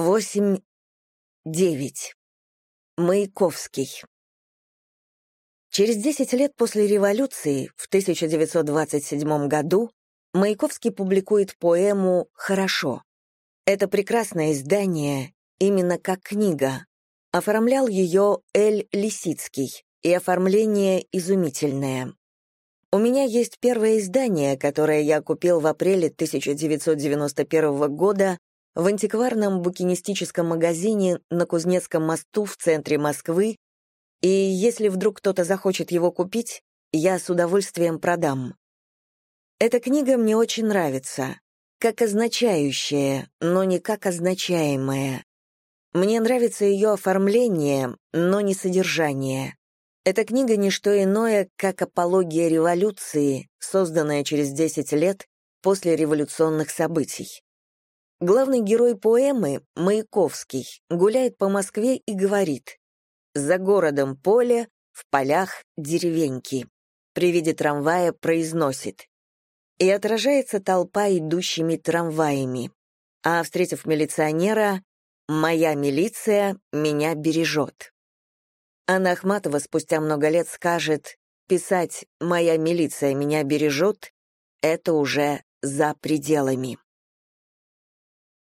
8. 9. Маяковский. Через 10 лет после революции, в 1927 году, Маяковский публикует поэму «Хорошо». Это прекрасное издание, именно как книга. Оформлял ее Эль Лисицкий, и оформление изумительное. У меня есть первое издание, которое я купил в апреле 1991 года в антикварном букинистическом магазине на Кузнецком мосту в центре Москвы, и если вдруг кто-то захочет его купить, я с удовольствием продам. Эта книга мне очень нравится, как означающая, но не как означаемая. Мне нравится ее оформление, но не содержание. Эта книга — не что иное, как апология революции, созданная через 10 лет после революционных событий. Главный герой поэмы, Маяковский, гуляет по Москве и говорит «За городом поле, в полях деревеньки». При виде трамвая произносит и отражается толпа идущими трамваями. А, встретив милиционера, «Моя милиция меня бережет». Анна Ахматова спустя много лет скажет «Писать «Моя милиция меня бережет» — это уже за пределами.